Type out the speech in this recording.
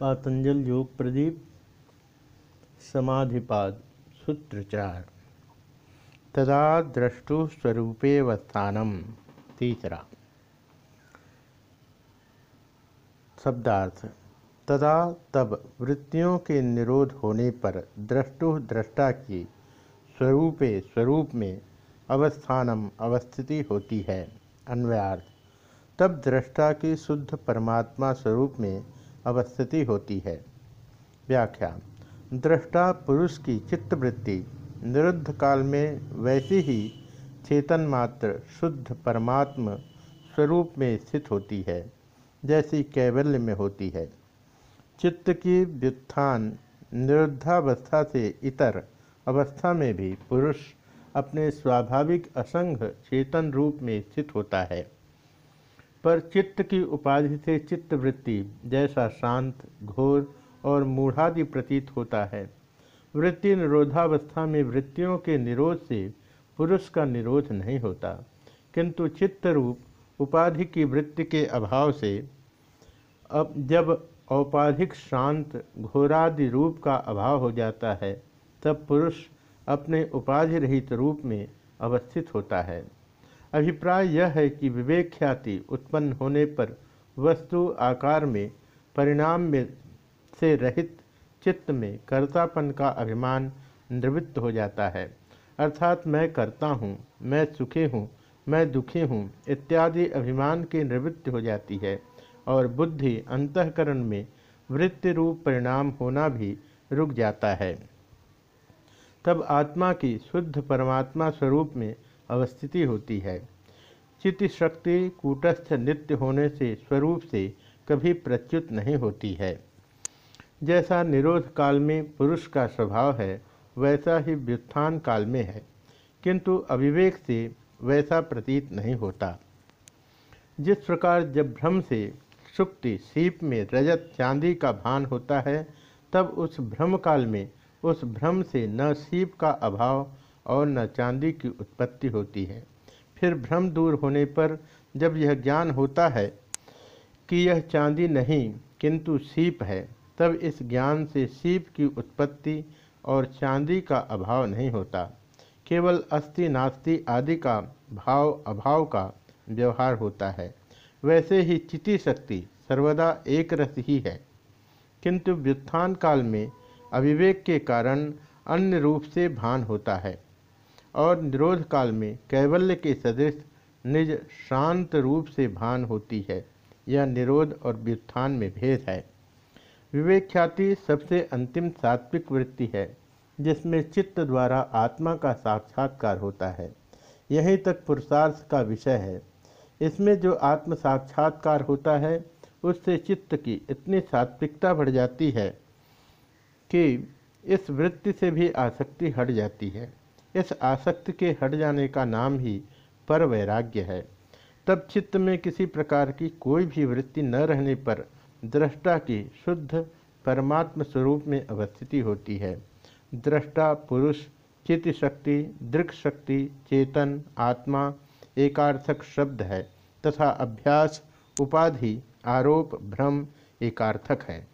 पातंजल योग प्रदीप, समाधिपाद सूत्र चार तदा द्रष्टु स्वरूपेवस्थानम तीसरा शब्दार्थ, तदा तब वृत्तियों के निरोध होने पर द्रष्टु दृष्टा की स्वरूपे स्वरूप में अवस्थानम अवस्थिति होती है, अन्वयार्थ। तब दृष्टा की शुद्ध परमात्मा स्वरूप में अवस्थिति होती है। व्याख्या, दृष्टा पुरुष की चित्तवृत्ति, निरुद्ध काल में वैसी ही चेतन मात्र शुद्ध परमात्म स्वरूप में स्थित होती है, जैसी कैवल्य में होती है। चित्त की व्युत्थान निरुद्धावस्था से इतर अवस्था में भी पुरुष अपने स्वाभाविक असंग चेतन रूप में स्थित होता है। पर चित्त की उपाधि से चित्त वृत्ति जैसा शांत, घोर और मूढ़ादि प्रतीत होता है। वृत्ति निरोधावस्था में वृत्तियों के निरोध से पुरुष का निरोध नहीं होता। किंतु चित्त रूप उपाधि की वृत्ति के अभाव से अब जब औपाधिक शांत, घोरादि रूप का अभाव हो जाता है, तब पुरुष अपने उपाधि रहित रूप में अवस्थित होता है। अभिप्राय यह है कि विवेक ख्याति उत्पन्न होने पर वस्तु आकार में, परिणाम में से रहित चित्त में कर्तापन का अभिमान निवृत्त हो जाता है। अर्थात मैं करता हूँ, मैं सुखी हूँ, मैं दुखी हूँ इत्यादि अभिमान की निवृत्ति हो जाती है और बुद्धि अंतकरण में वृत्ति रूप परिणाम होना भी रुक जाता है। तब आत्मा की शुद्ध परमात्मा स्वरूप में अवस्थिति होती है। चित्त शक्ति कूटस्थ नित्य होने से स्वरूप से कभी प्रच्युत नहीं होती है। जैसा निरोध काल में पुरुष का स्वभाव है, वैसा ही व्युत्थान काल में है। किंतु अविवेक से वैसा प्रतीत नहीं होता। जिस प्रकार जब भ्रम से सुक्ति सीप में रजत चांदी का भान होता है, तब उस भ्रम काल में उस भ्रम से न सीप का अभाव और न चांदी की उत्पत्ति होती है। फिर भ्रम दूर होने पर जब यह ज्ञान होता है कि यह चांदी नहीं, किंतु सीप है, तब इस ज्ञान से सीप की उत्पत्ति और चांदी का अभाव नहीं होता। केवल अस्थि नास्ति आदि का भाव अभाव का व्यवहार होता है। वैसे ही चिति शक्ति सर्वदा एक रस ही है। किंतु व्युत्थान काल में अविवेक के कारण अन्य रूप से भान होता है। और निरोध काल में कैवल्य के सदृश निज शांत रूप से भान होती है। यह निरोध और व्युत्थान में भेद है। विवेक ख्याति सबसे अंतिम सात्विक वृत्ति है, जिसमें चित्त द्वारा आत्मा का साक्षात्कार होता है। यहीं तक पुरुषार्थ का विषय है। इसमें जो आत्म साक्षात्कार होता है, उससे चित्त की इतनी सात्विकता बढ़ जाती है कि इस वृत्ति से भी आसक्ति हट जाती है। इस आसक्ति के हट जाने का नाम ही पर वैराग्य है। तब चित्त में किसी प्रकार की कोई भी वृत्ति न रहने पर दृष्टा की शुद्ध परमात्म स्वरूप में अवस्थिति होती है। दृष्टा पुरुष चित्त शक्ति दृक् शक्ति चेतन, आत्मा, एकार्थक शब्द है तथा अभ्यास, उपाधि, आरोप, भ्रम एकार्थक है।